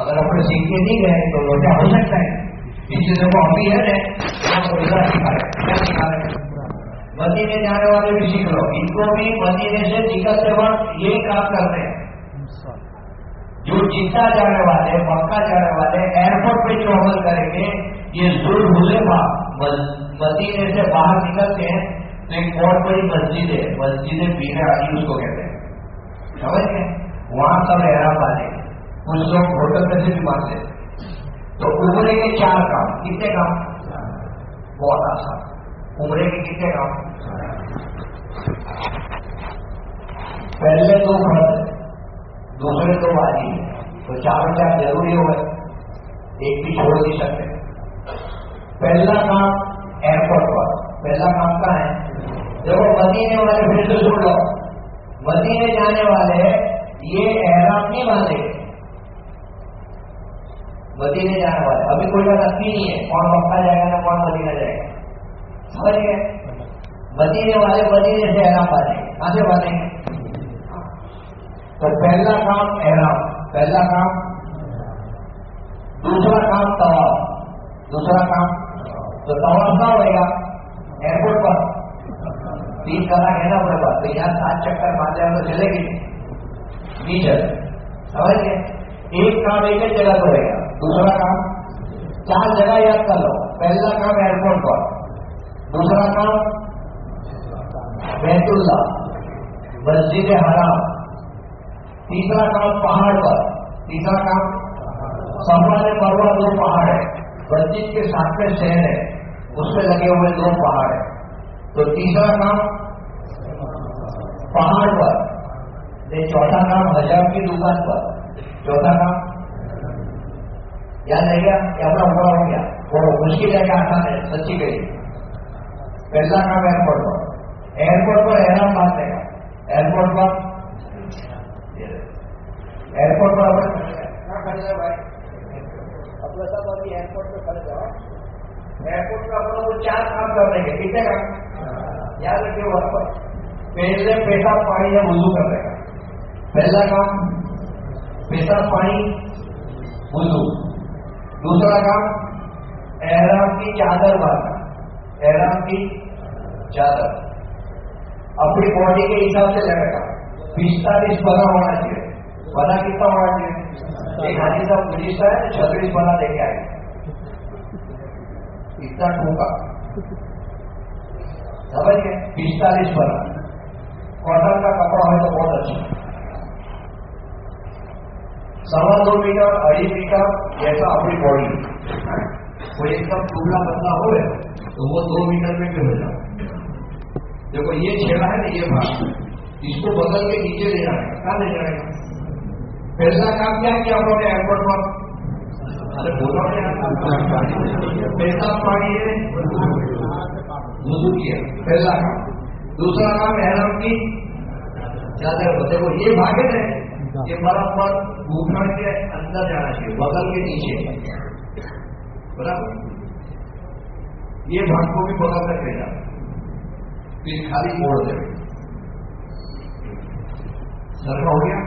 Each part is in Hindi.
अगर अपने सीख के नहीं गए तो क्या हो सकता है? अभी है ना? सिखा रहे क्या सिखा रहे मदीने जाने वाले भी सीख लो इनको भी मदीने से निकलते वक्त यही काम करते हैं। जो जिद्दा जाने वाले, मक्का जाने वाले एयरपोर्ट पे जो अमल करेंगे, ये जुल हुलेफा मदीने से बाहर निकलते हैं तो एक बहुत बड़ी मस्जिद है। मस्जिद बीना अली उसको कहते हैं। समझ गए? वहाँ सब एहराम वाले। कुछ लोग होटल में से भी मानते तो उम्र के चार काम, कितने काम? बहुत आसान उम्र के कितने काम? पहले दो फ़र्ज़ दूसरे दो बाजी तो चार चार ज़रूरी हो गए। एक भी छोड़ नहीं सकते। पहला काम एयरपोर्ट पर पहला काम कहा है? देखो, मदीने वाले फिर से सुन लो मदीने जाने वाले ये एहराम नहीं बांधेंगे मदीने जाने वाले। अभी कोई बात नक्की नहीं है। कौन मक्का जाएगा ना कौन मदीना जाएगा? समझ गए? मदीने वाले मदीने से एहराम बांधेंगे कहाँ से बांधेंगे तो पहला काम एहराम, पहला काम दूसरा काम तवाब दूसरा काम तो तवाब का होएगा? एयरपोर्ट पर। तीन कलाक है ना तो यहाँ सात चक्कर मार जाए तो चलेगी। नहीं समझ गए? एक काम एक जगह पर रहेगा दूसरा काम, चार जगह याद कर लो। पहला काम एयरपोर्ट पर दूसरा काम, बैतुल्ला, मस्जिद हराम। तीसरा काम पहाड़ पर। तीसरा काम, सफ़र पर्वत दो पहाड़ है। मस्जिद के साथ में शहर है। उसमें लगे हुए दो पहाड़ है। तो तीसरा काम, पहाड़ पर। चौथा काम हज़ार की दुकान पर। चौथा काम याद रहेगा या अपना बुरा हो गया वो मुश्किल है क्या आसान है, सच्ची गई पहला काम एयरपोर्ट पर? एयरपोर्ट पर एहराम बाँध देगा एयरपोर्ट पर? एयरपोर्ट पर अपना अभी एयरपोर्ट पर खड़े जाओ एयरपोर्ट पर अपना वो चार काम कर देंगे कितने काम? याद रखिए वहाँ पर। पहले पैसा, पानी या वज़ू कर देगा पहला काम पैसा, पानी, वज़ू। दूसरा काम, एहराम की चादर बांधना, एहराम की चादर। अपनी बॉडी के हिसाब से लगेगा पिस्तालीस बना होना चाहिए। बना कितना होना चाहिए? एक हाजी साहब पुलिस है तो छत्तीस बना लेके आए इतना ठूका समझ गए? पिस्तालीस बना। कॉटन का कपड़ा हो तो बहुत अच्छा। सवा दो मीटर, अढ़ी मीटर जैसा अपनी बॉडी कोई एकदम टुकड़ा बदला हो तो वो दो मीटर में भी हो जाए देखो, ये छेड़ा है ना, ये भाग। इसको बदल के नीचे ले जाएगा कहा ले जाएगा पहला काम क्या किया उन्होंने एयरपोर्ट पर? अरे, बोलो पैसा पानी है। वज़ू किया। पहला काम दूसरा काम एहरम की। ज़्यादा देखो, ये भागे थे। ये बराबर घूमने के अंदर जाना चाहिए, बगल के नीचे। बराबर? ये भाग को भी बगल तक ले जाना फिर खाली मोड़ दे। सरका हो गया?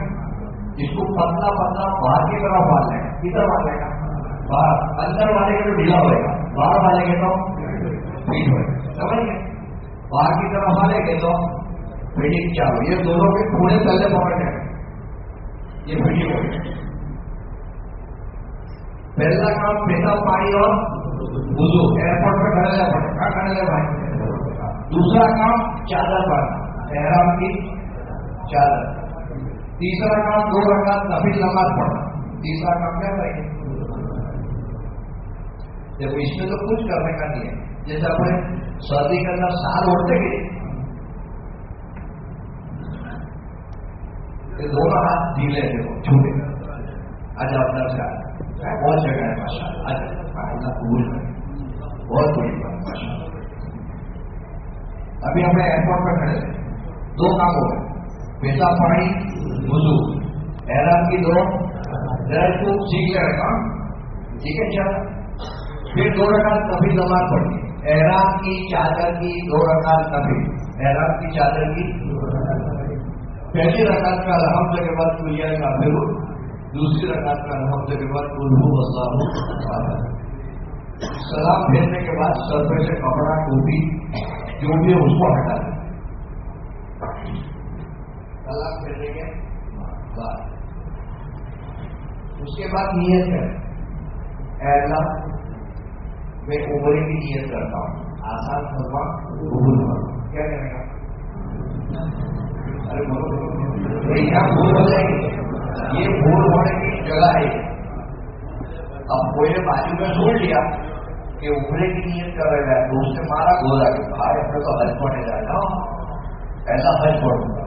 इसको पतला पतला बाहर की तरफ़ बाँध लेगा किधर बाँध लेगा बाहर, अंदर वाले के तो ढीला होएगा बाहर वाले के तो फिट होएगा समझ गए? बाहर की तरफ़ वाले के तो फिटिंग चालू ये दोनों के थोड़े पहले पकड़ ये वीडियो पहला काम पैसा पानी और बुजू एयरपोर्ट पर खड़े पड़े क्या खड़े भाई दूसरा काम चादर पर एहराम की चादर। तीसरा काम दो रकात नफिल नमाज़ पढ़ना तीसरा काम क्या करेंगे? देखो इसमें तो कुछ करने का नहीं है। जैसे अपने सर्दी के अंदर साल उड़ते गए ये दोनों हाथ ढीले थे वो छूटे आज अपना से बहुत जगह है माशा आज अल्लाह कबूल बहुत बड़ी बात माशा अभी हमें एयरपोर्ट पर खड़े दो काम हो गए। पैसा पानी, वज़ू। एहराम की दो को सीख ले काम ठीक है चल फिर दो रकात कभी नमाज़ पढ़ी एहराम की, चादर की, दो रकात कभी एहराम की, चादर की पहली रकात का अलहमद के बाद कुलिया का फिर दूसरी रकात में अलहमद के बाद उल्लू अल्लाह सलाम फेरने के बाद सर पे से कपड़ा, टोपी, जो भी है, उसको हटा दें। सलाम फेरने के बाद। उसके बाद नियत है। अल्लाह मैं उम्र की नियत करता हूँ। आसान फरमा क्या करेगा? ये भूल होने की जगह है। अब कोई ने बाजू में छोड़ लिया कि उभरे की नियत कर रहा है। तो उसने मारा गोला कि भाई, अपने तो हज पड़ने जाए ऐसा हज पड़ूँगा।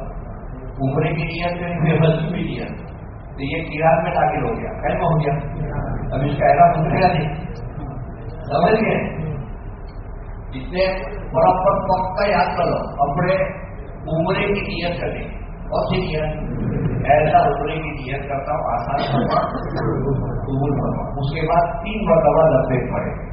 उभरे की नियत में फिर हज भी नियत। तो ये किरात में दाखिल हो गया। कैसा हो गया? अब इसका ऐसा उभरेगा नहीं। समझ गए? इसलिए बराबर पक्का याद कर लो। अपने उम्रे की नियत करें और सी नियत? ऐसा उम्रे की नियत करता हूँ, आसान फरमा उसके बाद तीन मरतबा लब्बे पड़े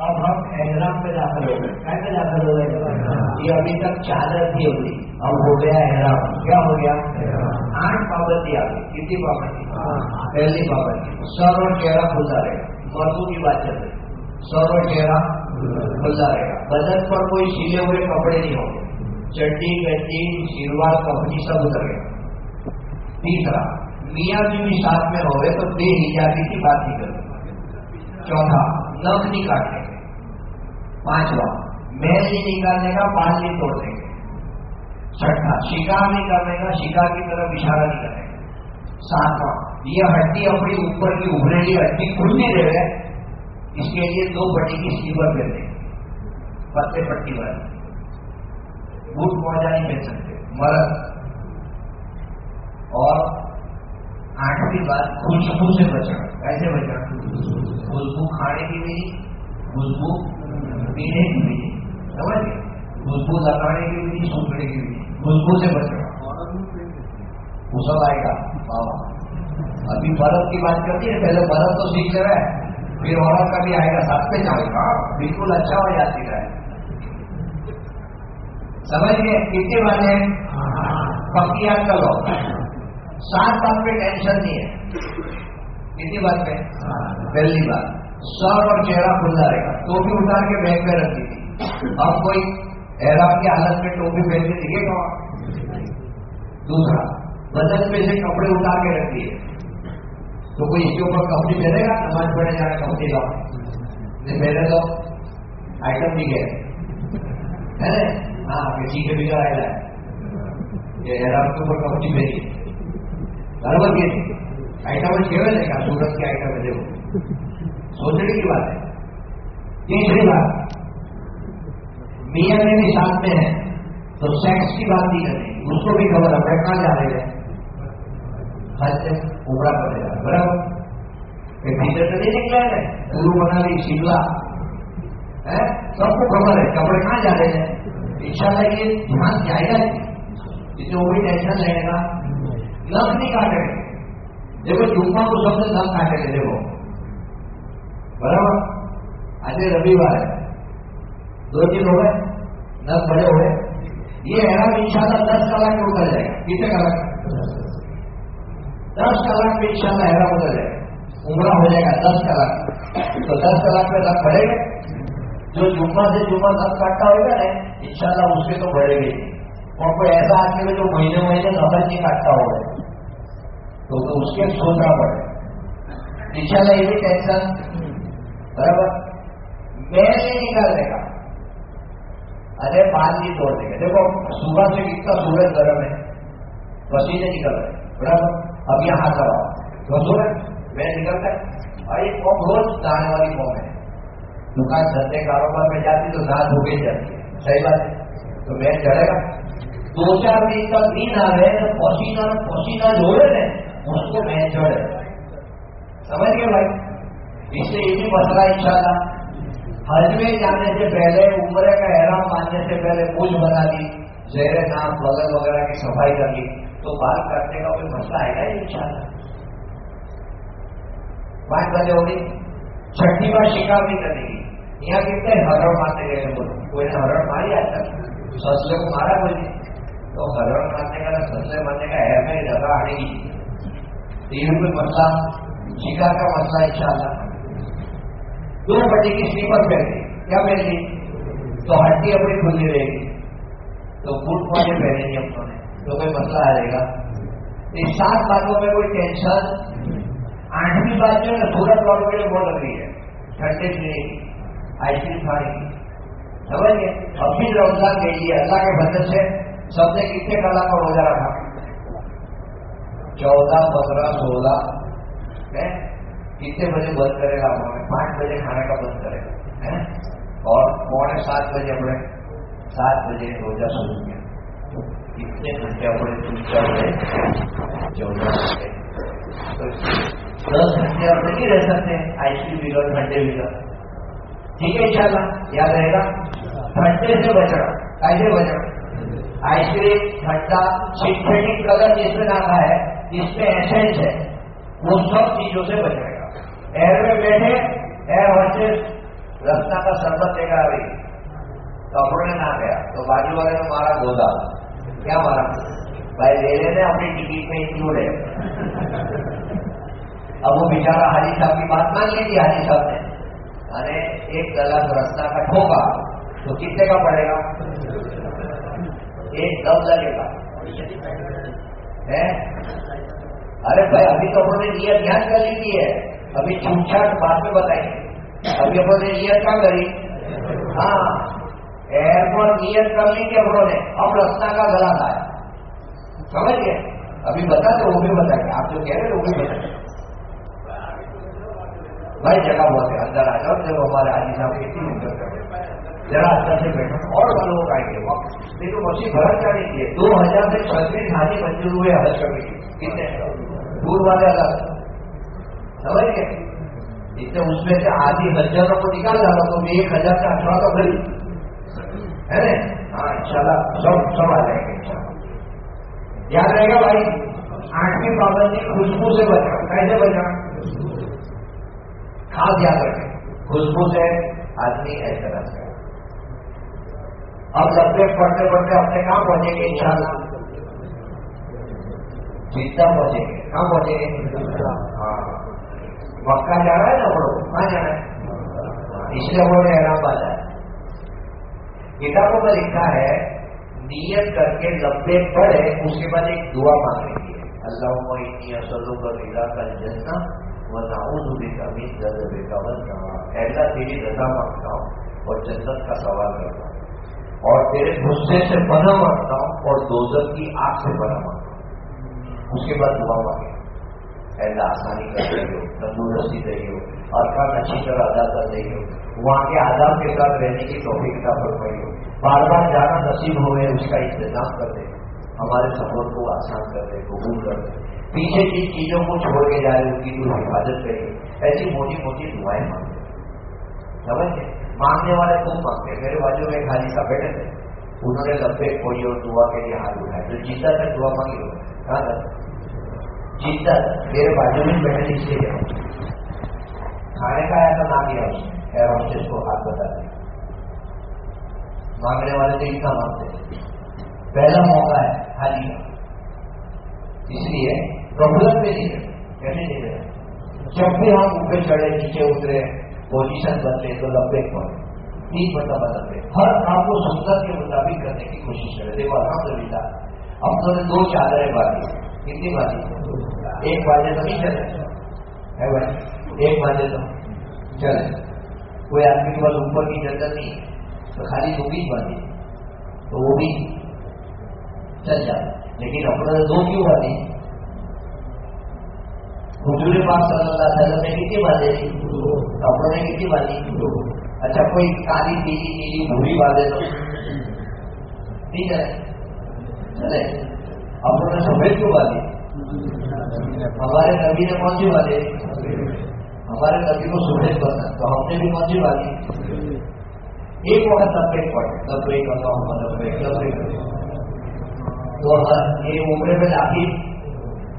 अब हम एहराम पे दाखिल हो गए क्या पे दाखिल हो गए ये अभी तक चादर थी अभी अब हो गया एहराम क्या हो गया आठ पाबंदी आ गई कितनी पाबंदी पहली पाबंदी सर और चेहरा खुला रहेगा मर्दों की बात चल रही सर और चेहरा खुला रहेगा बदन पर कोई सिले हुए कपड़े नहीं होंगे चड्डी गड्डी सिलवार कपड़ी सब उतर गया तीसरा मियाँ बीवी साथ में हो तो बेहिजाबी की बात नहीं करेंगे चौथा नख नहीं काटेंगे पांचवा मैल नहीं निकालने का बाल नहीं तोड़ने। का छठा, शिकार नहीं करने का शिकार की तरफ़ इशारा नहीं करेगा सातवा, ये हड्डी अपनी ऊपर की उभरेली हड्डी खुल नहीं रहे। इसके लिए दो बड़ी की सीवर दे देंगे पत्ते पट्टी वाली। बूट मौजा नहीं दे सकते। मरद। और आठवीं बात खुशबू से बचना कैसे बचा खुशबू खाने की भी खुशबू पीने की भी समझ गए? खुशबू लगाने की भी सूखने की भी खुशबू से बचा। वो सब आएगा। बाबा। अभी बर्फ़ की बात करती है, पहले बर्फ़ तो सीख रहा है, फिर औरत का भी आएगा, साथ पे जाएगा। बिल्कुल अच्छा हो जाती है। समझ गए? कितने बात है। पक्की याद कर लो। सात बात पे टेंशन नहीं है। कितनी बात पे? पहली बात, सर और चेहरा खुला रहेगा। टोपी उतार के बैग में रख थी। अब कोई एहराम की हालत में टोपी पहन के दिखेगा दूसरा, बदन में से कपड़े उतार के रख दिए। तो कोई इसके ऊपर कपड़ी पहनेगा? नमाज़ पढ़ने जाना कपड़ी लाओ पहने तो आइटम भी गए है हाँ किसी के भी आएगा ये एहराम के ऊपर कपड़ी पहनी बराबर के आइटम केवल है क्या सूरत के आइटम है देखो। सोचने की बात है। तीसरी बात। मियाँ में भी साथ में है तो सेक्स की बात नहीं करनी उसको भी खबर है कहाँ जा रहे हैं? हज उमरा करेगा बराबर। ये भीतर से नहीं निकला है। गुरु मनाली शिमला। है? सबको खबर है, कपड़े कहाँ जा रहे हैं? इंशाल्लाह ये ध्यान जाएगा। जिसे वो भी टेंशन रहेगा नख नहीं काटेंगे देखो, जुम्मा को सबसे नख काटेंगे देखो। बराबर? आज रविवार है। दो दिन हो गए, नख बड़े हो गए। ये हैरान इंशाल्लाह दस कलाक में उतर जाएगा। कितने कलाक? दस कलाक में इंशाल्लाह हैरान उतर जाएगा। उमरा हो जाएगा दस कलाक। तो दस कलाक में नख बढ़ेगा जो जुम्मा से जुम्मा नख काटता होगा ना, इंशाल्लाह उसके तो बढ़ेगी और कोई ऐसा आदमी है जो महीने महीने नफर नहीं काटता हो तो, तो उसके सोचना पड़े दिशाला ये टेंशन बराबर। मैल नहीं निकालने का अरे बाल नहीं तोड़ देगा। देखो सुबह से कितना सूरज गर्म है। पसीने निकल रहे बराबर। अब यहाँ लगाओ तो सूरज मैं निकलता है। ये फॉर्म रोज नहाने वाली फॉर्म है। दुकान धंधे कारोबार में जाती तो नहा धो गई जाती है। सही बात है। तो मैं चढ़ेगा। दो चार दिन का नींद आ रहे तो पसीना पसीना जोड़े ने उसको मैं चढ़े समझ गए भाई? इससे भी मसला इंशाला हज में जाने से पहले, उम्र का हैराम मानने से पहले पूछ बना दी, जहरे नाम बगल वगैरह की सफ़ाई कर ली तो बात करने का कोई मसला आएगा इंशाला पाँच बजे होगी। छठी बार शिकार नहीं करेगी यहाँ कितने हरण मारने गए बोलो? कोई ने हरण मारी आज तक? ससले को मारा कोई तो हरण मारने का, ससले मारने का है में जगह आएगी तो ये कोई मसला शिकार का मसला इंशाला दो बजे की स्लीपर पहन क्या पहन तो हड्डी अपनी खुली रहेगी। तो बूट वाले पहनेंगे अपनों तो कोई मसला आ जाएगा। इस सात बातों में कोई टेंशन आठवीं बात जो है सूरत वालों के लिए बहुत लग रही है। ठंडे पीने आइसक्रीम खाने की। समझ गए? अब भी रमज़ान के लिए अल्लाह के बंधन से सबने कितने कला का रोजा रखा? चौदह, पंद्रह, सोलह कितने बजे बंद करेगा हमें पाँच बजे खाने का बंद करेगा, है? और पौने सात बजे अपने, सात बजे रोजा शुरू किया कितने घंटे अपने चुपचाप रहे चौदह घंटे? तो दस घंटे और नहीं रह सकते आइसक्रीम बिगड़ घंटे भी बिगड़ ठीक है, इंशाल्लाह, याद रहेगा? ठंडे से बचना कैसे बचना। आइसक्रीम ठंडा सिंथेटिक कलर जिसमें नाखा है जिसमें एसेंस है। वो सब चीज़ों से बचेगा एयर में बैठे एयर हॉस्टेस रस्ता का शरबत लेकर आ रही। कपड़ों ने गया तो बाजू वाले ने मारा गोदा। क्या मारा? भाई, ले लेने अपनी टिकट में इंक्लूड है अब वो बेचारा हाजी साहब की बात मान ली थी, हाजी साहब ने। अरे, एक गलत रास्ता का ठोका तो कितने का पड़ेगा? एक दम लगेगा। अरे भाई, अभी तो उन्होंने नियत ध्यान कर ली थी है अभी छूटछाट बाद में बताएँगे अभी उन्होंने नियत क्या करी? हाँ। एयरपोर्ट नियत कर ली थी उन्होंने अब रास्ता का गला था समझ गए? अभी बता तो वो भी बताएँगे। आप जो कह रहे थे वो भी बताएँगे। भाई, जगह बहुत है। अंदर आ जाओ। जब हमारे आदि साहब कितनी उम्र कर जरा अंदर से बैठो और वालों लोग आएँगे वक्त लेकिन मसीह भरत का नहीं किए दो हज़ार से छत्तीस हाजी मंजूर हुए हज कमेटी कितने दूर वाले अलग समझ गए इतने उसमें से आधी हज़ारों को निकाल डालो तो एक हज़ार का अठारह तो भरी है ना हाँ इंशाला सब सब आ जाएँगे इंशाला याद रहेगा भाई आठवीं पाबंदी खुशबू से बचा कैसे बचा खास याद रखें खुशबू से आदमी ऐसा रहता है अब लंबे पढ़ते पढ़ते अपने कहाँ पहुँचेंगे? इंशाल्लाह जिद्दा पहुँचेंगे। कहाँ पहुँचेंगे? हाँ। मक्का जा रहा है ना वो? कहाँ जा रहा है? इसलिए वो बात है किताबों में लिखा है, नियत करके लंबे पढ़े, उसके बाद एक दुआ मांगेंगे। अल्लाह इतनी असलों का निगा का जन्ना वनाउज बिका मिन दर्द बेका ऐसा तेरी रजा माँगता हूँ और जन्नत का सवाल करता हूँ। और तेरे गुस्से से बना माँगता हूँ और दोजत की आग से बना माँगता हूँ उसके बाद दुआ मांगे। ऐसा आसानी कर रही हो तंदुरुस्ती रही हो काम अच्छी तरह अदा कर रही हो, वहाँ के आदाब के साथ रहने की तोफीक का फरमाई हो बार बार जाना नसीब हो गए उसका इंतज़ाम कर दे, हमारे सफ़र को आसान कर दे, कबूल कर दे। पीछे जिन चीज़ों को छोड़ के जा उनकी कोई हिफाजत करिए ऐसी मोटी मोटी दुआएँ मांगे। समझे मांगने वाले खूब मांगते मेरे बाजू में खाली सा बैठे थे उन्होंने लंबे कोई और दुआ के लिए हाथ उठाए। तो जीता तक दुआ मांगी हो था? जीता मेरे बाजू में बैठे इसलिए खाने का ऐसा ना दिया उसने एयर हॉस्टेस को हाथ बता दिया मांगने वाले तो इतना मांगते पहला मौका है खाली का। इसलिए प्रबुलन में नहीं कहने नहीं रहे। जब भी हम ऊपर चढ़े, नीचे उतरे पोजीशन बनते तो लंबे पड़े तीन मतलब बदलते हर काम को सुंदर के मुताबिक करने की कोशिश करें। देखो अलहमदुल्ला अब तो दो चादरें बांधी कितनी बांधी एक बाजे तो नहीं चले। है भाई, एक बाजे तो चले। कोई आदमी के पास ऊपर की ज़रूरत नहीं तो खाली भी बांधी तो वो भी चल जाता लेकिन अपने दो क्यों बांधी हुजूर पाक सल्लल्लाहु अलैहि वसल्लम ने कितनी बांधे अपनों ने कितनी बांधी अच्छा कोई काली, पीली नीली भूरी बांधे तो ठीक है चले. अपनों ने सफ़ेद क्यों बांधी हमारे नबी ने कौन सी बांधे हमारे नबी को सफ़ेद बनना तो हमने भी कौन सी बांधी एक वक्त लब्बेक पढ़े लब्बेक अल्लाह लब्बेक लब्बेक तो ये उम्र में दाखिल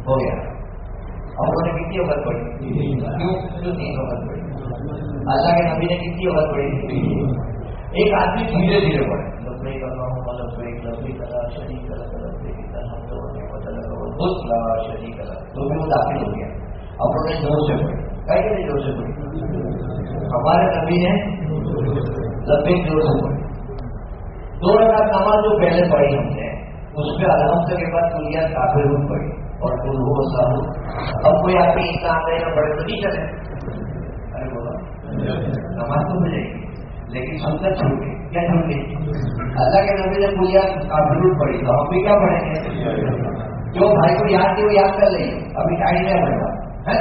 हो गया। और उन्होंने कितनी वक्त पड़ी क्यों क्यों तीन वक्त पड़ी अल्लाह के नबी ने कितनी वक्त पड़ी एक आदमी धीरे धीरे पड़े तो हो गया। ज़ोर से ज़ोर से पढ़ी। हमारे नबी ने लब्बैक ज़ोर से दो रकात नमाज़ जो पहले पढ़ी हमने, उसमें अलहमद के बाद दुनिया काफिर पढ़ी और कुल हो साहू अब कोई आपके ईसा आते ना बड़े तो नहीं करें। अरे बोलो। नमाज़ तो मिलेगी, लेकिन सुंदर छूट गई क्या छूट अल्लाह के नबी ने पूजा काफ़ी पड़ी तो हम भी क्या पढ़ेंगे? जो भाई को याद थी वो याद कर लेंगे। अभी टाइम नहीं पड़ेगा है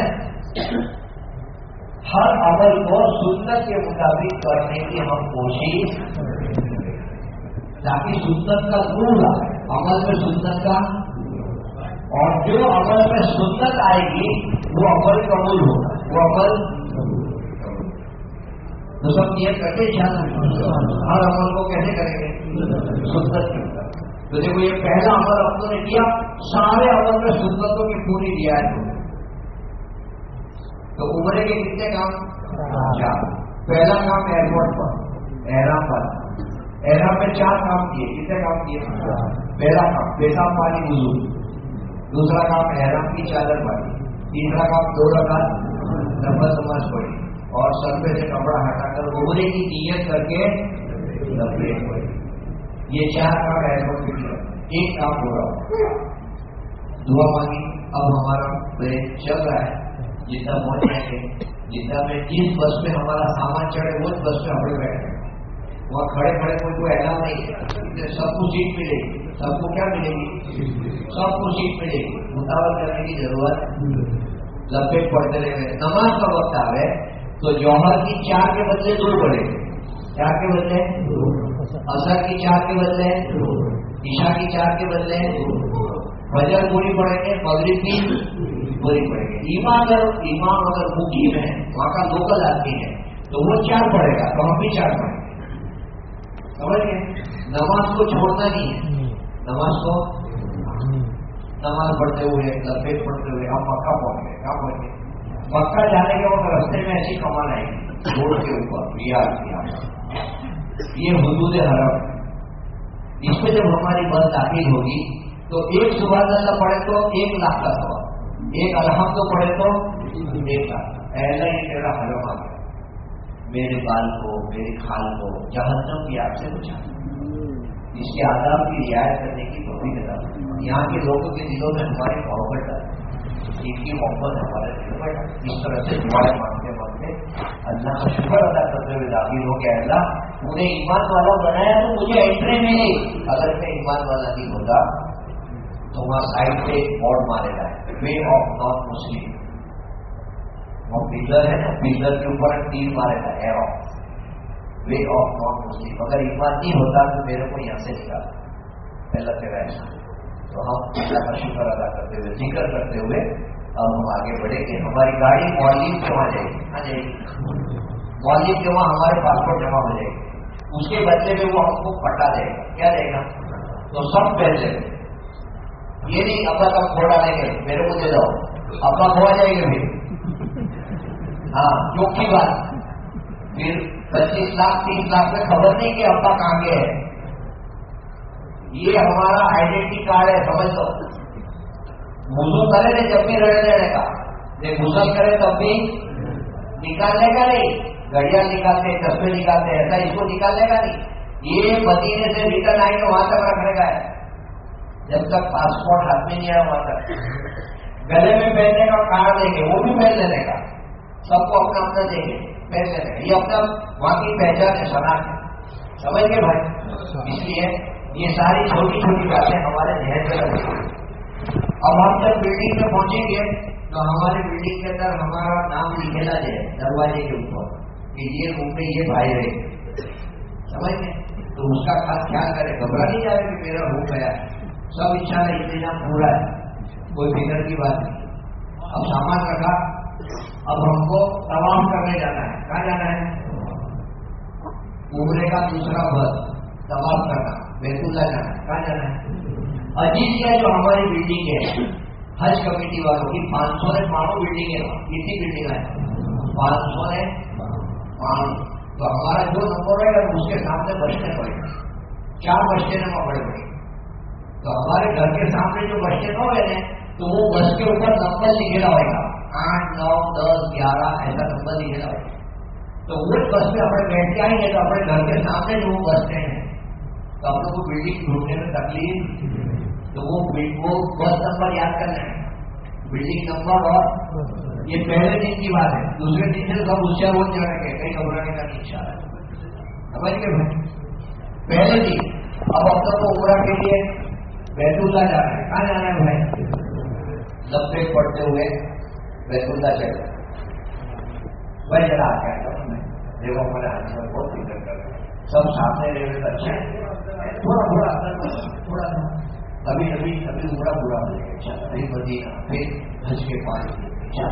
हर अमल को सुन्नत के मुताबिक करने की हम कोशिश ताकि सुन्नत का गुण अमल में सुन्नत का और जो अमल में सुन्नत आएगी, वो अमल कबूल होगा। वो अमल तो सब ये करते हर अमल को कैसे करेंगे? सुन्नत के तो देखो, ये पहला अमल अपनों ने किया सारे अमल में सुन्नतों की पूरी रियायत हो तो उम्र के कितने काम? चार। पहला काम एयरपोर्ट पर। एहराम पर। एहराम में चार काम किए। कितने काम किए? पहला काम, पेशाब पानी बुज़ुर्ग दूसरा काम एहराम की चादर बांधी तीसरा काम दो रखा नंबर नमाज़ पड़ी और सर पे से कपड़ा हटाकर उमरे की नीयत करके लपेट पड़ी ये चार काम एहराम के एक काम हो रहा दुआ मांगी, अब हमारा प्लेन चल रहा है। जितना पहुँच जाएँगे जितना में जिस बस में हमारा सामान चढ़े वो बस में हम लोग बैठे वहाँ खड़े खड़े कोई कोई ऐलान नहीं सबको सीट मिलेगी। सबको क्या मिलेगी? सबको सीट मिलेगी। मुतावल करने की ज़रूरत लपेट पढ़ते रहे नमाज़ का वक्त आ गए तो जौहर की चार के बदले दो पड़ेंगे चार के बदले? असर की चार के बदले। ईशा की चार के बदले। फजर पूरी पड़ेंगे मगरिब की पूरी पड़ेंगे ईमान अगर ईमान अगर मुकीम है, वहाँ का लोकल आदमी है तो वो चार पड़ेगा तो हम भी चार पढ़ेंगे। समझ गए? नमाज़ को छोड़ना नहीं है। नमाज़ को नमाज़ पढ़ते हुए, लपेट पढ़ते हुए हम मक्का पहुँच कहा पहुँच गए। मक्का जाने के वक्त रस्ते में ऐसी कमान आई, रोड के ऊपर रियाज किया ये हदूद हरम। इसमें जब हमारी बस दाखिल होगी तो एक सुबह अल्लाह पढ़े तो एक लाख का सवाल। एक अलहम तो पढ़े तो एक लाख। ऐसा ही तेरा हरम आ गया। मेरे बाल को, मेरे खाल को जहन्नम की आपसे बचा। इसके आदाब की रियायत करने की अदा यहाँ के लोगों के दिलों में हमारी मोहब्बत है इनकी मोहब्बत हमारे दिलों में इस तरह से दुआएँ मांगते मांगते अल्लाह का शुक्र अदा करते हुए दाखिल हो गया। अल्लाह उन्हें ईमान वाला बनाया तो मुझे एंट्री मिली अगर मैं ईमान वाला नहीं होता तो वहाँ साइड पे बोर्ड मारेगा वे ऑफ़ नॉन मुस्लिम वो पिलर है ना पिलर के ऊपर तीर मारेगा एयर ऑफ़ वे ऑफ़ नॉन मुस्लिम अगर ईमान नहीं होता तो मेरे को यहाँ से निकाल पहला तेरा ऐसा। तो हम अल्लाह का शुक्र अदा करते हुए, ज़िक्र करते हुए अब हम आगे बढ़े कि हमारी गाड़ी मॉलिम के वहाँ जाएगी। आ जाएगी। मॉलिम के वहाँ हमारे पासपोर्ट जमा हो जाएगी। उसके बदले में वो हमको पटा देगा। क्या देगा? तो सब पहले ये नहीं अब्बा का खो डालेंगे। मेरे को दे दो। अपना खोआ जाएँगे फिर। हाँ की बात। फिर पच्चीस लाख, तीस लाख में खबर नहीं कि अब्बा कहाँ गए हैं। ये हमारा आइडेंटिटी कार्ड है, समझ लो। मुजू करे थे जब भी रहने देने का। ये मुसल करे तब भी निकालने का नहीं। घड़िया निकालते चश्मे निकालते, ऐसा इसको निकाल लेगा नहीं। ये मदीने से रिटर्न आएँगे, वहाँ तक रखने का है। जब तक पासपोर्ट हाथ में नहीं आया, वहाँ तक। गले में पहनने का कार्ड देंगे, वो भी पहन लेने का। सबको अपना अपना देंगे। पहन लेने का ये अपना वहाँ की पहचान है शनाख्त है। समझ गए भाई? इसलिए ये सारी छोटी छोटी बातें हमारे ध्यान में रखेंगे अब हम जब बिल्डिंग में पहुँचेंगे तो हमारे बिल्डिंग के अंदर हमारा नाम लिखेला जाए दरवाजे के ऊपर कि ये रूम में ये भाई रहे। समझ गए? तो उसका खास ख्याल करें घबरा नहीं जाए कि मेरा रूम गया सब इच्छा का इंतज़ाम पूरा है कोई फ़िक्र की बात नहीं। अब सामान रखा अब हमको तमाम करने जाना है। कहा जाना है? उमरे का दूसरा बस तमाम करना बैतुल्ला जाना है। कहा जाना है? अजीजिया जो हमारी बिल्डिंग है, हज कमेटी वालों की पाँच सौ ने मानो बिल्डिंग है। कितनी बिल्डिंग है? पाँच सौ ने मानो। तो हमारा जो नंबर रहेगा उसके सामने बचने पड़ेगा चार बचने में पड़ेगा तो हमारे घर के सामने जो बच्चे न हुए तो वो बस के ऊपर नंबर लिखेला होगा। आठ, नौ, दस, ग्यारह, ऐसा नंबर लिखेला होगा तो वो बस में अपने बैठ के आएँगे तो अपने घर के सामने जो बस स्टैंड है। तो लोग को बिल्डिंग ढूँढने में तकलीफ़। तो वो वो बस नंबर याद करना है। बिल्डिंग नंबर और ये पहले दिन की बात है। दूसरे दिन से सब होशियार हो जाएँगे कहीं घबराने का इच्छा है। समझ गए भाई? पहले दिन, अब अब तक को उमरा के लिए बैतुल्ला जाना है। कहाँ जाना है भाई? लब्बे पढ़ते हुए। बैतुल्ला चल वह जरा आ गया देखो हमारे हाथ में बहुत दिक्कत कर सब सामने रहे तो अच्छा थोड़ा थोड़ा अंदर थोड़ा सा कभी कभी कभी बुरा बुरा हो जाएगा अच्छा कभी मदीना फिर हज के पानी अच्छा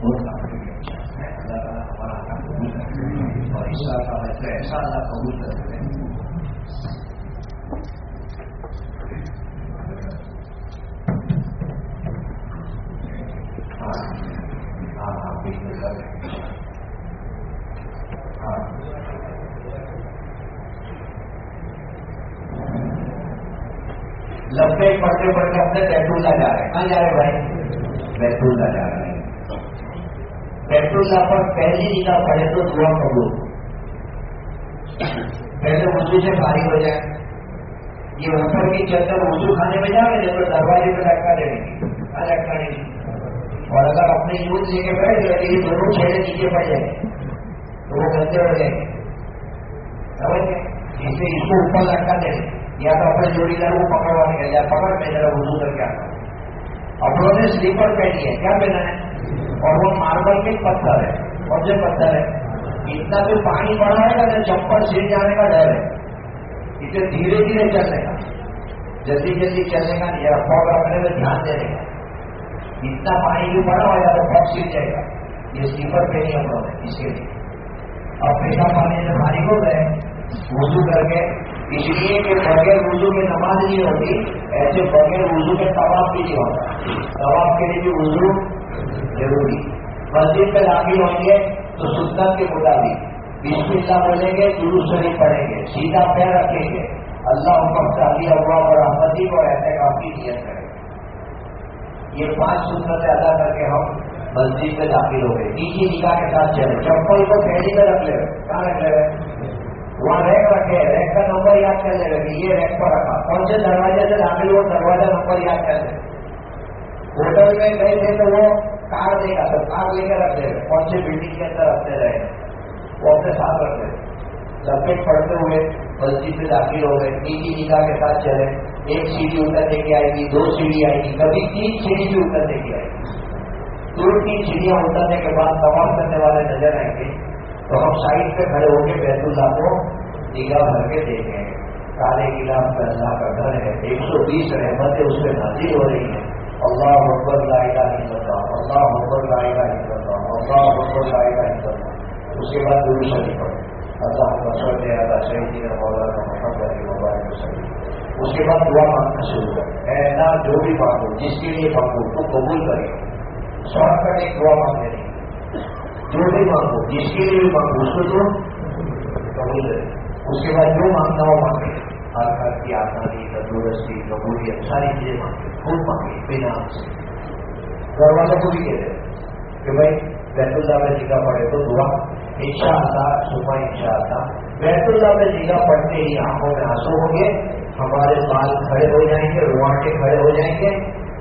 बहुत अच्छा है अल्लाह ताला हमारा काम कबूल करे और इस का मतलब ऐसा अल्लाह कबूल कर लब्बे पढ़ते पढ़ते अपने बैतुल्ला जा रहे हैं। कहाँ जा रहे भाई? बैतुल्ला जा रहे हैं। बैतुल्ला पर पहली निगाह पड़े तो दुआ कबूल पहले उर्दू से फारिग हो जाए। ये ऊपर की चद्दर उर्दू खाने में जाएँगे तो दरवाजे पे लटका देंगे कहाँ लटका देंगे और अगर अपने यूज़ लेके बैठ गए तो ये दोनों छेड़े नीचे पड़ जाएँगे। तो वो गंदे हो जाएँगे। समझ गए? इसलिए इसको ऊपर लटका दे। या तो अपने जोड़ीदार को पकड़वाने के लिए पकड़ में जरा वज़ू करके आता अपनों ने स्लीपर पहनी है। क्या पहना है? और वो मार्बल के पत्थर है। कौन से पत्थर है? इतना भी पानी है ना चप्पल सिर जाने का डर है। इसे धीरे धीरे चलने का। जल्दी जल्दी चलने का नहीं फॉग रखने में ध्यान देने का। इतना पानी भी बड़ा हो या तो फॉग सिर जाएगा। ये स्लीपर पहनी हम लोगों इसके लिए। अब पेशा पानी से भारी हो गए, वज़ू करके, इसलिए कि बगैर वज़ू में नमाज़ नहीं होती, ऐसे बगैर वज़ू में तवाब भी नहीं होता। तवाब के लिए भी वज़ू ज़रूरी। मस्जिद में दाखिल होंगे तो सुन्नत के मुताबिक। बिस्मिल्लाह बोलेंगे जुलूस शरीफ पढ़ेंगे। सीधा पैर रखेंगे। अल्लाह शादी अल्लाह और अहमदी को ऐसे काफ़ी नियत करेंगे ये पाँच सुन्नतें अदा करके हम मस्जिद में दाखिल हो गए। नीचे निकाह के साथ चले। चप्पल को पहली में रख ले कहाँ रख ले वहाँ रैक रखे। रैक का नंबर याद कर लेगा। कि ये रैक पर रखा। कौन से दरवाजे से दाखिल हो दरवाज़ा नंबर याद कर ले होटल में गए थे तो वो कार देगा तो कार लेकर रख लेगा कौन से बिल्डिंग के अंदर रखते रहे? वो अपने साथ रख ले लपेट पढ़ते हुए मस्जिद में दाखिल हो गए। नीति निकाह के साथ चले। एक सीढ़ी उतरने की आएगी, दो सीढ़ी आएगी, कभी तीन सीढ़ी भी उतरने की आएगी। दो तीन सीढ़ियाँ उतरने के बाद तमाम करने वाले नज़र आएँगे। तो हम साइड पे खड़े होकर बैतुल्ला को निगाह भर के देखें। काले गिलाफ में अल्लाह का घर है, एक सौ बीस रहमतें उसमें नाजिल हो रही है। अल्लाह अकबर लाएगा इल्लल्लाह, अल्लाह अकबर लाएगा इल्लल्लाह, अल्लाह अकबर लाएगा इल्लल्लाह। उसके बाद गुरु शरीफ अल्लाह मसर दे अल्लाह शहीद मौलाना मोहम्मद मोबाइल शरीफ उसके बाद दुआ मांगना शुरू कर। ऐसा जो भी मांगो जिसके लिए मांगो तो कबूल करेगा शॉर्टकट एक दुआ मांगने नहीं। जो भी मांगो जिसके लिए भी मांगो उसको तो कबूल करें। उसके बाद जो मांगना हो, मांगे। घर की आसानी तंदुरुस्ती कबूलियत सारी चीज़ें मांगे। खूब मांगे, बिना घर वालों को भी कहते कि भाई बैतुल्ला में टीका पड़े तो दुआ। इंशाअल्लाह सुबह इंशाअल्लाह बैतुल्ला में निगाह पड़ते ही आँखों में आँसू होंगे, हमारे बाल खड़े हो जाएँगे रुआटे खड़े हो जाएँगे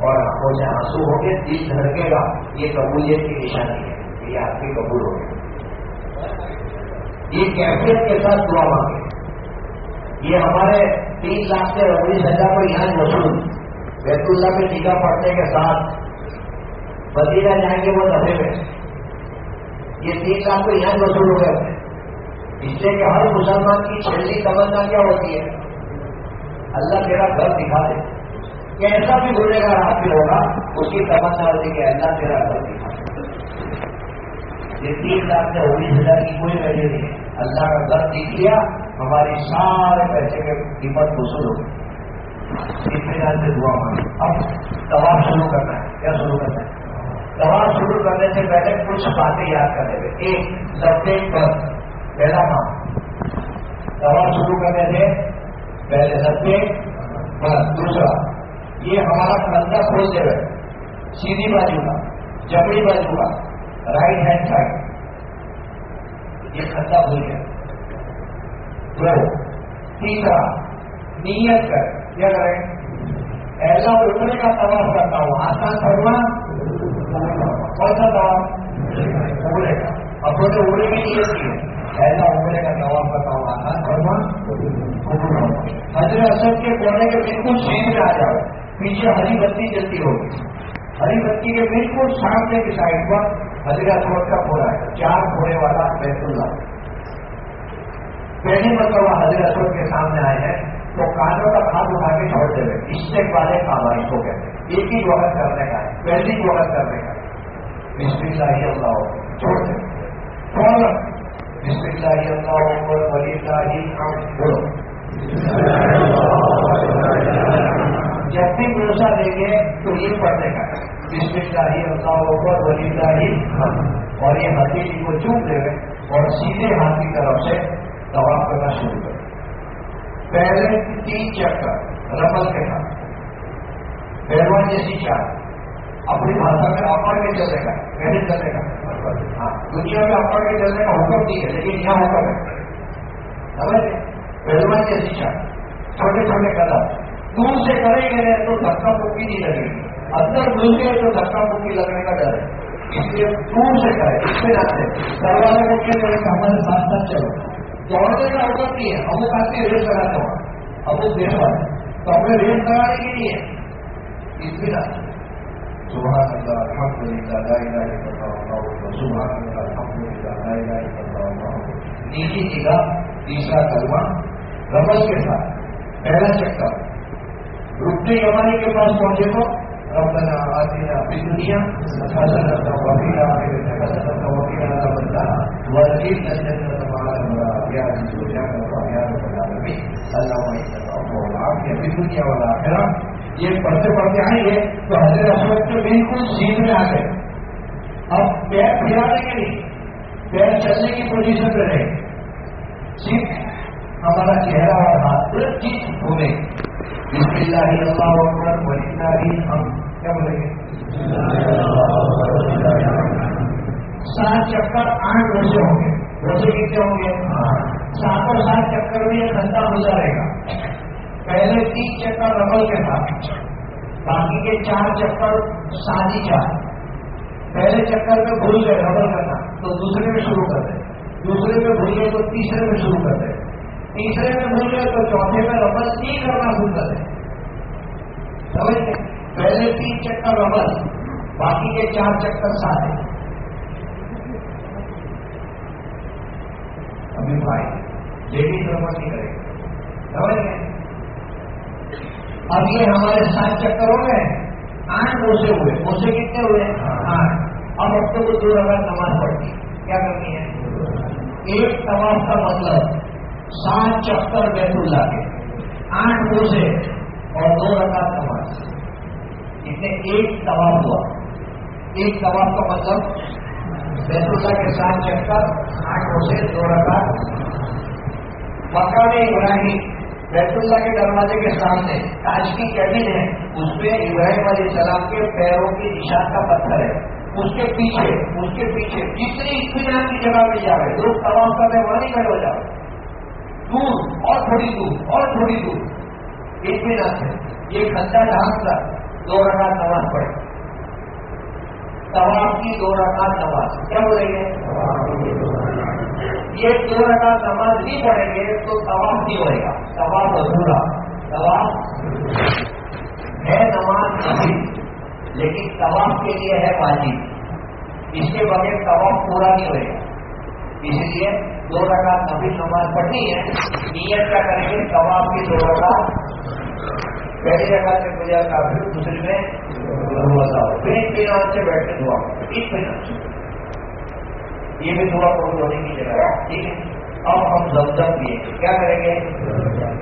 और आँखों से आँसू होंगे। दिल धड़केगा, ये कबूलियत की निशानी है, ये आपकी कबूल होगी। ये कैफियत के साथ दुआ मांगे। ये हमारे तीन लाख से उन्नीस हज़ार को यहाँ वसूल बैतुल्ला में निगाह पड़ने के साथ मदीना जाएँगे वो दफे में। ये तीन लाख तो यहाँ वसूल हो गए इससे कि हर मुसलमान की छेली तमन्ना क्या होती है? अल्लाह तेरा घर दिखा दे। कैसा भी गुनेगार हासिल होगा। उसकी तमन्ना होती है अल्लाह तेरा घर दिखा दे। ये तीन लाख से उन्नीस हज़ार की कोई वैल्यू नहीं है। अल्लाह का घर दिख लिया हमारी सारे पैसे की कीमत वसूल हो इतमान से दुआ मांगे। अब तवाब शुरू करना है। क्या शुरू करना है? तवाब शुरू करने से पहले कुछ बातें याद कर लेंगे एक सब्जेक्ट पर पहला काम। दवा शुरू करने से पहले सत्य बस दूसरा। ये हमारा कंधा खोल देवे सीधी बाजू का, जबड़ी बाजू का राइट हैंड साइड ये खंधा खुल गया दो, तीसरा, नियत कर। क्या करें? ऐसा उठने का तवाफ करता हूँ। आसान करना कौन सा तवाफ उड़े का अपने उड़े की नियत की है उम्र का जवाब बताओ आसान फरमा हजर असद के कोने के बिल्कुल सीध में आ जाओ पीछे हरी बत्ती जलती होगी हरी बत्ती के बिल्कुल सामने की साइड पर हजर असद का फोड़ा है चार फोड़े वाला बैतुल्ला पहली मतलब हजर असद के सामने आए हैं तो कानों का खाद उठा के छोड़ देवे इससे वाले काम इसको कहते हैं एक ही वक्त करने का है। पहली वक्त करने का है। बिस्मिल्लाह अल्लाह। छोड़ दे। फ़ौरन बिस्मिल्लाह अल्लाह अकबर वलील्लाही हम बोलो जब भी भरोसा देंगे तो ये पढ़ने का बिस्मिल्लाह अल्लाह अकबर वलील्लाही हम और ये हथेली को चूक देवे और सीधे हाथ की तरफ़ से दवा करना शुरू करें। पहले तीन चक्कर रबल के साथ। पहलवान जैसी चार। अपनी भाषा में अपड़ के चलने चलेगा कैसे चलेगा हाँ दुनिया में अपड़ के चलने का हुक्म नहीं है, लेकिन यहाँ हुक्म है? समझ पहलवान की शिक्षा छोटे छोटे कदम दूर से करेंगे तो धक्का मुक्की नहीं लगेगी। अंदर घुस तो धक्का मुक्की लगने का डर है। इसलिए दूर से करें इससे जाते दरवाजे को हमारे साथ साथ चलो। दौड़ने का हुक्म नहीं है अमुक आदमी रेस लगाते हो अमुक देश वाले तो अपने रेस लगाने की है इसलिए सुबह तीसरा कलमा के साथ। पहला चक्कर रुकने यमानी के पास पहुँचे तो अज़ाब अन्नार या ये पढ़ते पढ़ते आएँगे तो हज़रत अशरफ के बिल्कुल सीध में आ गए अब पैर फिरा देंगे नहीं पैर चलने की पोजीशन में रहे। सीख हमारा चेहरा और हाथ पूरे चीज़ वलिल्लाही हम क्या बोलेंगे? सात चक्कर आठ रोज़े होंगे। रोज़े कितने होंगे सातों सात चक्कर में ये धंधा गुजारेगा पहले तीन चक्कर रबल के साथ। बाकी के चार चक्कर शादी चार। पहले चक्कर में भूल गए रबल करना तो दूसरे में शुरू कर दे। दूसरे में भूल गए तो तीसरे में शुरू कर दे। तीसरे में भूल गए तो चौथे में रबल तीन करना शुरू कर दे। समझ पहले तीन चक्कर रबल बाकी के चार चक्कर साधे अभी भाई नहीं करेंगे समझ अब ये हमारे सात चक्कर हो गए। आठ मोसे हुए। मोसे कितने हुए? आठ। अब अब तो दो रकात नमाज़ पढ़ती क्या करनी है? एक तवाफ का मतलब सात चक्कर बैतुल्ला के। आठ मोसे और दो रकात नमाज़। इसमें एक तवाफ हुआ। एक तवाफ का मतलब बैतुल्ला के सात चक्कर आठ मोसे दो रकात मकान इब्राहिम बैतुल्ला के दरवाजे के सामने ताज की कैबिन है। उसपे इब्राहिम अली सलाम के पैरों की निशान का पत्थर है। उसके पीछे उसके पीछे जितनी इतमान की जगह मिल जाए लोग तमाम करने वहाँ नहीं खड़े हो जाओ दूर, और थोड़ी दूर, और थोड़ी दूर। इतमान से ये खद्दा ढाक कर दो रखा नमाज़ पढ़े। तवाब की दो रखा नमाज़। क्या बोलेंगे? ये दो रखा नमाज़ नहीं पढ़ेंगे तो तवाब नहीं होएगा। तवाब अधूरा। तवाब है नमाज़ नहीं लेकिन तवाफ के लिए है वाजिब। इसके बगैर तवाफ पूरा नहीं होएगा। इसलिए दो रकात नबी नमाज़ पढ़नी है, नियत क्या करेंगे? तवाफ की दो रकात। पहली रकात में पूजा का फिर दूसरी में, फिर इतमान से बैठ के दुआ इतमान ये भी दुआ कबूल होने की जगह है, ठीक है? अब हम जमजम पिए क्या करेंगे?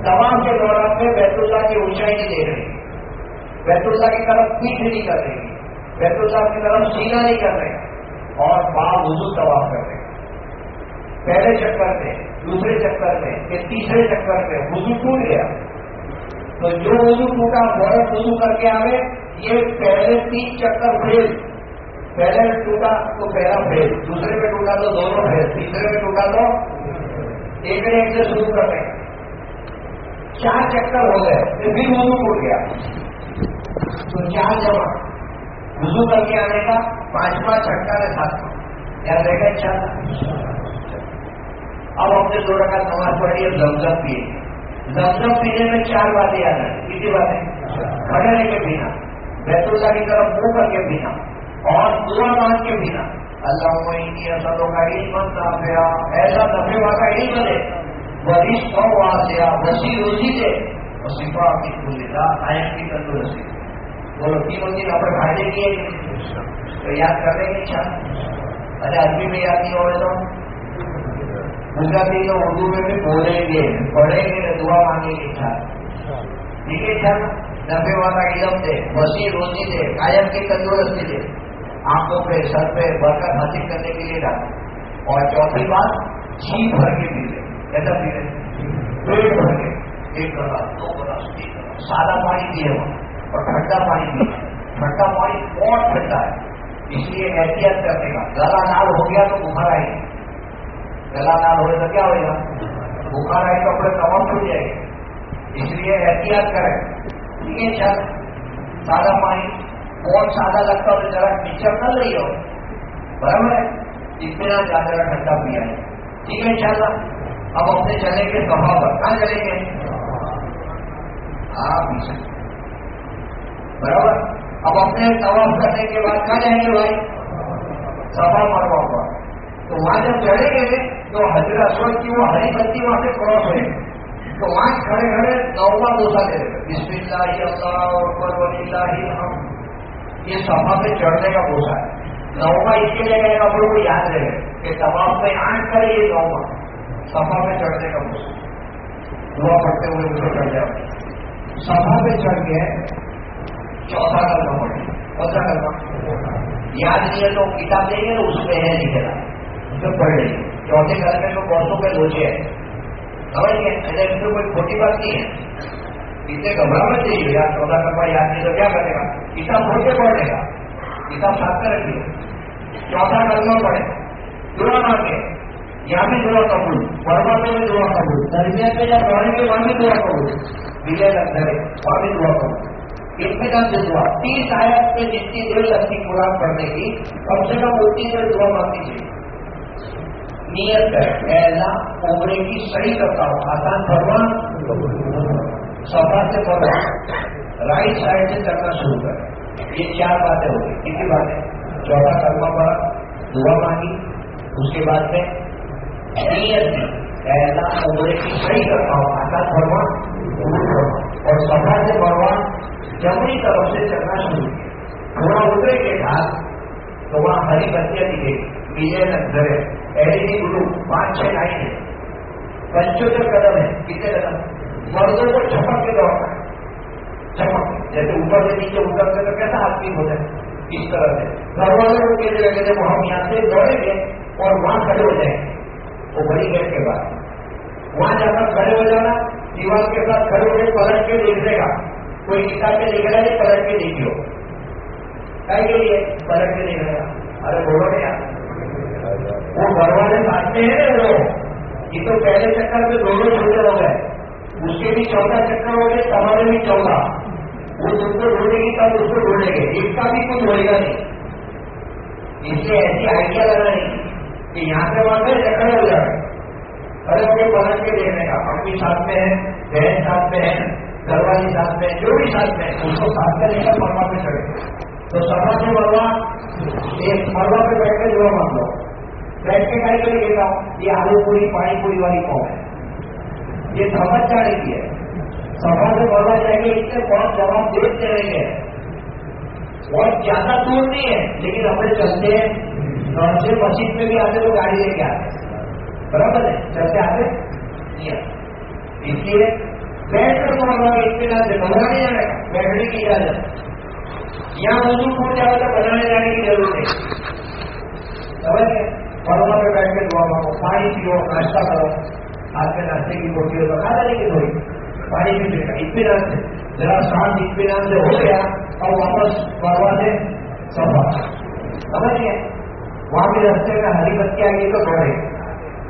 तमाम के दौरान में बैतुल्ला की ऊंचाई नहीं देख रही। बैतुल्ला की तरफ़ पीठ नहीं कर रही। बैतुल्ला की तरफ़ सीना नहीं कर रहे। और बाल वज़ू तबाह कर रहे। पहले चक्कर में दूसरे चक्कर में या तीसरे चक्कर में वज़ू टूट गया। तो जो वज़ू टूटा फ़ौरन वज़ू करके आवे ये पहले तीन चक्कर फेल पहले में टूटा तो पहला फेल दूसरे में टूटा तो दोनों फेल तीसरे में टूटा तो एक ने एक से शुरू कर रहे चार चक्कर हो गए तो फिर वज़ू टूट गया। तो चार जमा। वज़ू करके आने का पांचवा छठा ने सातवा क्या रहेगा चार? अब हमने दो रखा नमाज़ पढ़ी है जमजम पिए। जमजम पीने में चार बातें याद है। कितनी बातें? खड़े रह पीना। बैतुल्ला की तरफ़ मुँह करके पीना। और दुआ मांग के पीना अल्लाह असलों का इल्म नाफिया ऐसा नफे का इल्म दे वरिष्ठ वासिया वसी रोजी दे और सिफा की खुलिदा आयत की तंदुरुस्ती बोलो तीनों दिन अपने फ़ायदे किए तो याद कर लेंगे इच्छा अरे अरबी में याद नहीं हो रहे तो? गुजराती तो उर्दू में भी बोलेंगे, पढ़ेंगे, दुआ मांगेंगे इच्छा ठीक है इच्छा नफे वाला इलम दे वसी रोजी दे कायम की तंदुरुस्ती दे आँखों पे, सर पे बरकत हासिल करने के लिए डाले और चौथी बात छी भर के पी ले कैसा पी ले भर के। एक गिलास दो गिलास तीन गिलास सादा पानी पिए और ठंडा पानी पिए ठंडा पानी बहुत ठंडा है। इसलिए एहतियात करने का, गला नाल हो गया तो बुखार आएगी। गला नाल हो तो क्या होगा बुखार आए तो अपने तमाम छूट जाएगी। इसलिए एहतियात करें। ठीक है चल, सादा पानी बहुत सादा लगता हो जरा नीचे कर रही हो बराबर है? इतना ज़्यादा ठंडा पिया है। ठीक है इंशाल्लाह। अब अपने चलेंगे सभा पर कहा चलेंगे? आप बराबर? अब अपने तवाफ करने के बाद कहा जाएँगे भाई? सभा मरवा पर तो वहाँ जब चढ़ेंगे तो हजरा अस्वद की वो हरी बत्ती वहाँ से क्रॉस होगी तो वहाँ खड़े खड़े नौवा बोसा दे देगा बिस्मिल्लाह अल्लाह अकबर वलील्लाहि हम ये सभा पे चढ़ने का बोसा है। नौवा इसके लिए गए कपड़ों को याद रहे कि तमाम में आठ करे ये नौवा, सभा पे चढ़ने का बोसा दुआ पढ़ते हुए उसे चढ़ जाओ। सभा पे चढ़ के चौथा कलमा पढ़े। चौथा कलमा। याद नहीं है तो किताब देंगे तो उसमें है लिखेगा उसमें पढ़ लेंगे। चौथे कलमे में बौसों पे लोचे है। समझ गए? ऐसे इसमें कोई खोटी बात नहीं है। इतने घबरा मत चाहिए यार चौदह कलमा याद नहीं तो क्या करेगा किताब खोल के पढ़ लेगा किताब साथ में रखिए चौथा कलमा पढ़े दुआ मांगे यहाँ भी दुआ कबूल परमात्मा में दुआ कबूल दरमियान में जब पढ़ेंगे वहाँ भी दुआ कबूल विजय लग वहाँ भी दुआ कबूल इतमान से दुआ तीस आयत में जितनी देर लगती कुरान पढ़ने की कम से कम उतनी देर दुआ मांगनी चाहिए नियत है ऐसा उम्रे की सही करता हूँ आसान फरमान सफ़ा से पढ़ो राइट साइड से करना शुरू करें। ये चार बातें होगी कितनी बातें? चौथा कलमा पढ़ा, दुआ मांगी, उसके बाद में ऐसा उम्रे सही हूँ। आसान फरमान और सफ़ा से भगवान जमनी तरफ़ से चलना शुरू थोड़ा उतरे के साथ तो वहाँ हरी बत्तियाँ दिखे विजय नजरे एलईडी ब्लू पाँच छह लाइन है। पंचोत्तर कदम है। कितने कदम? मर्दों को छपक के दौड़ना है। छपक जैसे ऊपर से नीचे उतरते तो कैसा आदमी है इस तरह से। घर वालों को लगे थे हम यहाँ से दौड़ेंगे और वहाँ खड़े हो जाएँगे। वो बड़ी गेट के बाद। वहाँ जाकर खड़े हो जाना, दीवार के साथ खड़े होकर पलट के देखने का कोई किताब में लिख रहा है पलट के देखियो? काय के लिए पलट के देखने का अरे बोलो नहीं यार। वो घर वाले साथ में है ना वो ये तो पहले चक्कर में दोनों छोटे हो गए। उसके भी चौथा चक्कर हो गए हमारे भी चौथा वो तुमको ढूंढेगी तब उसको ढूंढेंगे। इसका भी कुछ होएगा नहीं। इसलिए ऐसी आइडिया लगानी कि यहाँ से वहाँ पे चक्कर हो जाए। अरे मुझे पलट के देखने का अपनी साथ में है, बहन साथ में है घरवाली साथ में जो भी साथ में उसको साथ में लेकर मरवा पे चढ़े। तो सभा से मरवा एक मरवा पे बैठ के जो मान लो बैठ के काय के लिए हूँ ये आलू पूरी, पानी पूरी वाली कौन है? ये समझ जाने की है। सभा से मरवा जाएँगे इससे बहुत जवाब देते रहेंगे बहुत ज़्यादा दूर नहीं है, लेकिन अपने चलते हैं। नॉर्थे मस्जिद में भी आते तो गाड़ी लेके आते बराबर है, चलते आते इसलिए बैठ कर तो मरवा इतने से बनाने जाने का बैठने की इजाज़त। यहाँ वज़ू टूट जाए तो बनाने जाने की ज़रूरत है। समझ गए? मरवा पे बैठ के दुआ मांगो। पानी पियो, नाश्ता करो। में नाश्ते की रोटी तो खा जाने की थोड़ी पानी भी पीएगा इतमान से, जरा शांत इतमान से हो गया और वापस मरवा से समझ गए वहाँ भी रास्ते में हरी बत्ती आएगी तो दौड़े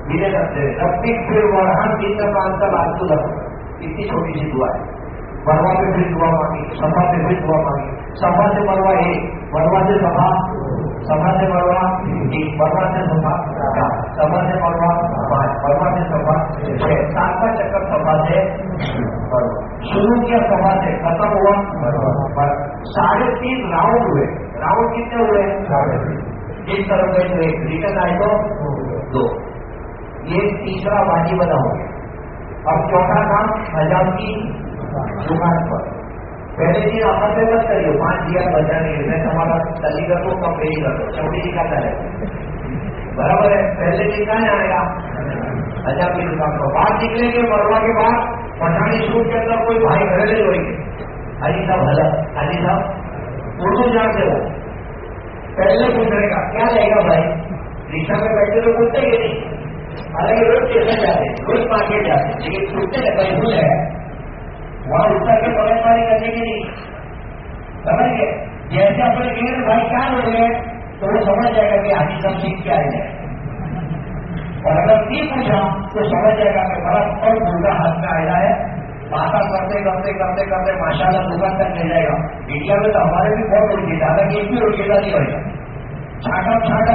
धीरे रास्ते तब भी फिर वहाँ तीन पाँच साल आज तो इतनी छोटी सी दुआ है। मरवा पे फिर दुआ मांगी, सभा पे फिर दुआ मांगी। सभा से मरवा एक मरवा से सभा। सभा से मरवा एक मरवा से सभा। सभा से मरवा पाँच मरवा से सभा छह सातवा चक्कर सभा से मरवा शुरू किया सभा है खत्म हुआ साढ़े तीन राउंड हुए। राउंड कितने हुए? इस तरफ़ गए तो एक रिटर्न आए तो दो। ये तीसरा बाजी बना हो गया। अब चौथा काम हजाम की दुकान पर। पहले दिन अपन से मत करिए पाँच दिया बचाने नहीं। मैं हमारा तली कर दो कम कर दो चौड़ी दिखाता है। बराबर है। पहले दिन कहाँ आएगा हजाम की पर बाहर निकलेंगे मरवा के बाद पठानी सूट के अंदर कोई भाई घर नहीं होंगे। हाजी साहब हला हाजी साहब उर्दू जानते हो पहले पूछेगा क्या लेगा भाई? रिक्शा में बैठे तो पूछते ही नहीं। हालाँकि रोज स्टेशन जाते रोज मार्केट जाते लेकिन पूछते हैं भूल है? वहाँ उत्तर के पगड़बारी करने के लिए समझ गए? जैसे अपने कहेंगे भाई क्या हो गए तो वो समझ जाएगा कि हाथी सब सीख के आए हैं। और अगर नहीं पूछा तो समझ जाएगा कि बड़ा और मुर्गा हाथ में आया है। बाता करते करते करते करते माशाला दुकान तक ले जाएगा। इंडिया में तो हमारे भी बहुत रोटी हालाँकि एक भी रोटी नहीं होगा छाटा छाटा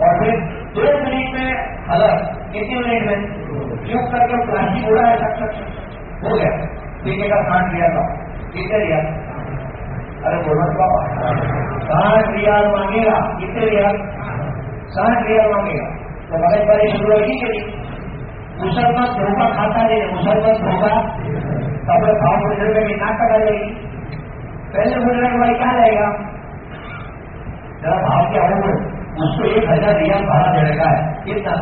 और फिर दो मिनट में अलग कितने मिनट में? क्यों करके प्लास्टिक उड़ा है हो गया। पीने का काट लिया था। कितने लिया अरे बोलो बाबा। साठ रियाल मांगेगा। कितने रियाल? साठ रियाल मांगेगा। तो बारी शुरू होगी कि मुसलमान धोखा खाता नहीं मुसलमान धोखा तो अपने भाव मुझे में ना करा जाएगी पहले के भाई, क्या रहेगा जरा भाव क्या हो उसको एक हज़ार रियाल भाड़ा देने का है। कितना?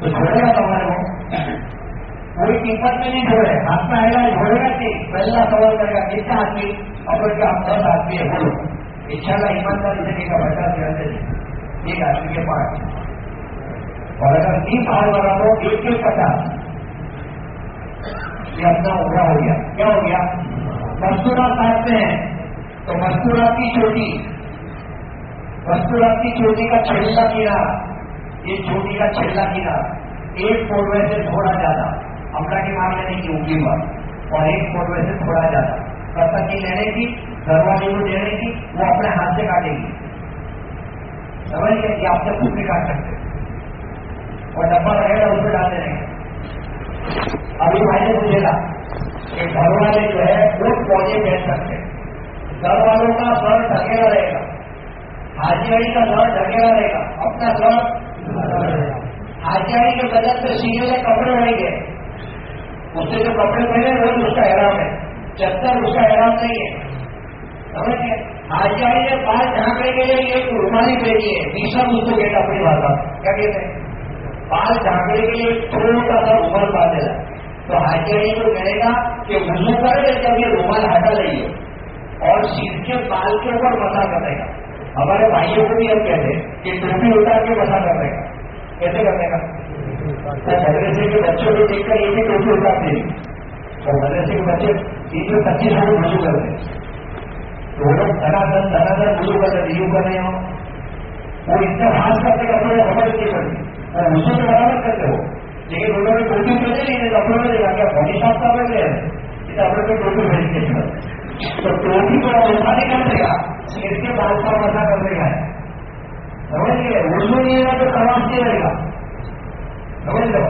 तो छोड़ेगा तुम्हारे को कोई कीमत में नहीं छोड़े हाथ में आएगा छोड़ेगा नहीं। पहला सवाल करेगा, कितना आदमी? और क्या आप दस आदमी है, बोलो। इच्छा का ईमानदारी से का बचा दिया एक आदमी के पास। और अगर तीन भाव वाला तो एक एक पचास। ये अपना उभरा हो गया। क्या हो गया? मस्तूरा में है। तो मस्तूरा की चोटी। मस्तूरा की चोटी का छेल्ला किनारा ये चोटी का छेल्ला किनारा एक फोटवे से थोड़ा ज़्यादा। अपना के मामले नहीं की उंगली पर और एक फोटवे से थोड़ा ज़्यादा। कब तक की लेने की, दरवाजे को देने की, वो अपने हाथ से काटेगी। समझ गए कि आपसे खुद भी काट सकते और डब्बा रहेगा उसमें डालते देने अभी भाई ने पूछेगा कि घर वाले जो है, वो पौधे बेच सकते घर वालों का सर ढकेला रहेगा। हाजियाड़ी का सर ढकेला रहेगा। अपना सर हाजियाड़ी के बदल से सीधे में कपड़े रहेंगे। उससे जो कपड़े पहने, वही उसका हैराम है। चक्कर उसका हैराम नहीं है। समझ गए? हाजियाड़ी ने बाल ढांकने के लिए एक रुमाली पहनी है। विषम उसको कहता अपनी भाषा क्या कहते हैं? बाल ढांकने के लिए छोटा सा रुमाल बांधेगा तो हाजियाड़ी को कहेगा कि वज़ू करे जब ये रुमाल हटा लेंगे और सीध के बाल के ऊपर मसा करेगा। हमारे भाइयों को भी हम कहते हैं कि टोपी उतार के मसा कर देगा कैसे करने का मदरसे के बच्चों को देखकर ये भी टोपी उतारते हैं और मदरसे के बच्चे तीन सौ पच्चीस लोग वज़ू करते हैं। तो लोग धनाधन धनाधन वज़ू कर रहे कर रहे हो। वो इतना खास करते कि अपने खबर नहीं वो उसको तो बराबर करते हो लेकिन उन्होंने टोपी पहने नहीं नहीं अपने में देखा क्या बॉडी साफ़ कर रहे हैं इसे अपने को टोपी पहन के तो टोपी को ऐसा नहीं कर देगा इसके बाद का ऐसा कर देगा समझ गए उर्दू नहीं है तो तमाम नहीं रहेगा समझ लो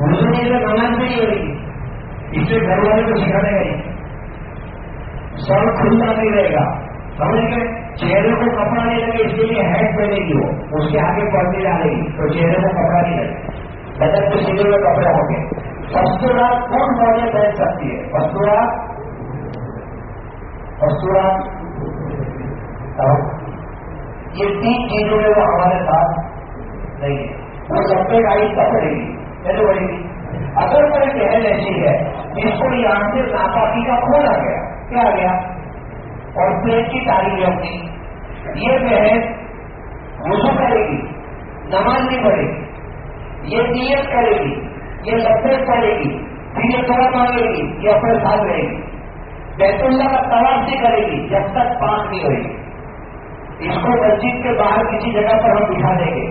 उर्दू नहीं है तो नमाज़ नहीं रहेगी इससे घर वाले को सिखाने गई सर खुलना नहीं रहेगा समझ गए चेहरे को कपड़ा नहीं लगे इसके लिए हैट पहनेगी वो। उसके आगे पर्दे डालेगी तो चेहरे को कपड़ा नहीं लगे। बदन के सीधे हुए कपड़े होंगे वस्तुरात कौन मौजे पहन सकती है? वस्तुरात वस्तुरात ये तीन चीज़ों में वो हमारे साथ नहीं है। वो लंबे आहिस्ता पड़ेगी। कैसे पड़ेगी। अगर कोई बहन ऐसी है जिसको यहाँ से नापाकी का खून आ गया। क्या आ गया? और पेट की तारीफ़ अपनी। ये बहन वज़ू करेगी नमाज़ नहीं पढ़ेगी ये नियत करेगी, ये लफ्ज पढ़ेगी फिर ये थोड़ा मांगेगी, ये अपने साथ रहेगी। बैतुल्ला का तलाश नहीं करेगी, जब तक पाक नहीं होगी। इसको मस्जिद के बाहर किसी जगह पर हम बिठा देंगे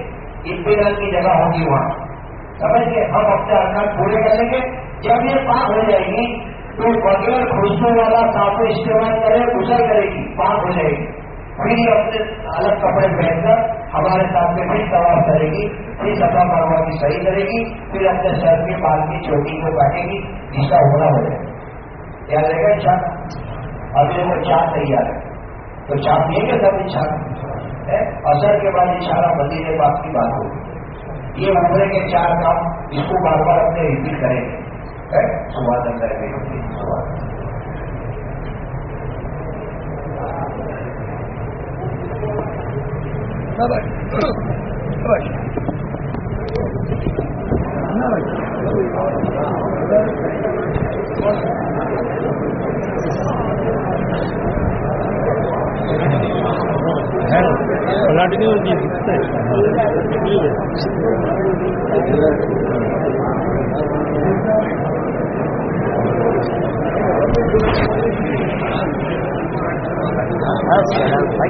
इतमान की जगह होगी वहाँ। समझ के हम अपने अरकान पूरे कर लेंगे। जब ये पाक हो जाएगी तो बगैर खुशबू वाला साबुन इस्तेमाल करे गुजर करेगी पाक हो जाएगी। फिर अपने अलग कपड़े पहनकर हमारे साथ में फिर सवार करेगी फिर सफ़ा मरवा की सही करेगी, फिर अपने सर के बाल की, चोटी को काटेगी, जिसका होना हो जाएगा याद रहेगा चाह अभी वो चाह तैयार है। तो चाह पिएँगे सब इच्छा असर के बाद इशारा मदीने बाप की बात होगी ये उम्र के चार काम इसको बार बार अपने रिपीट करेंगे। सुबह अंदर में सुबह అలాంటివి నేను ఇస్తాను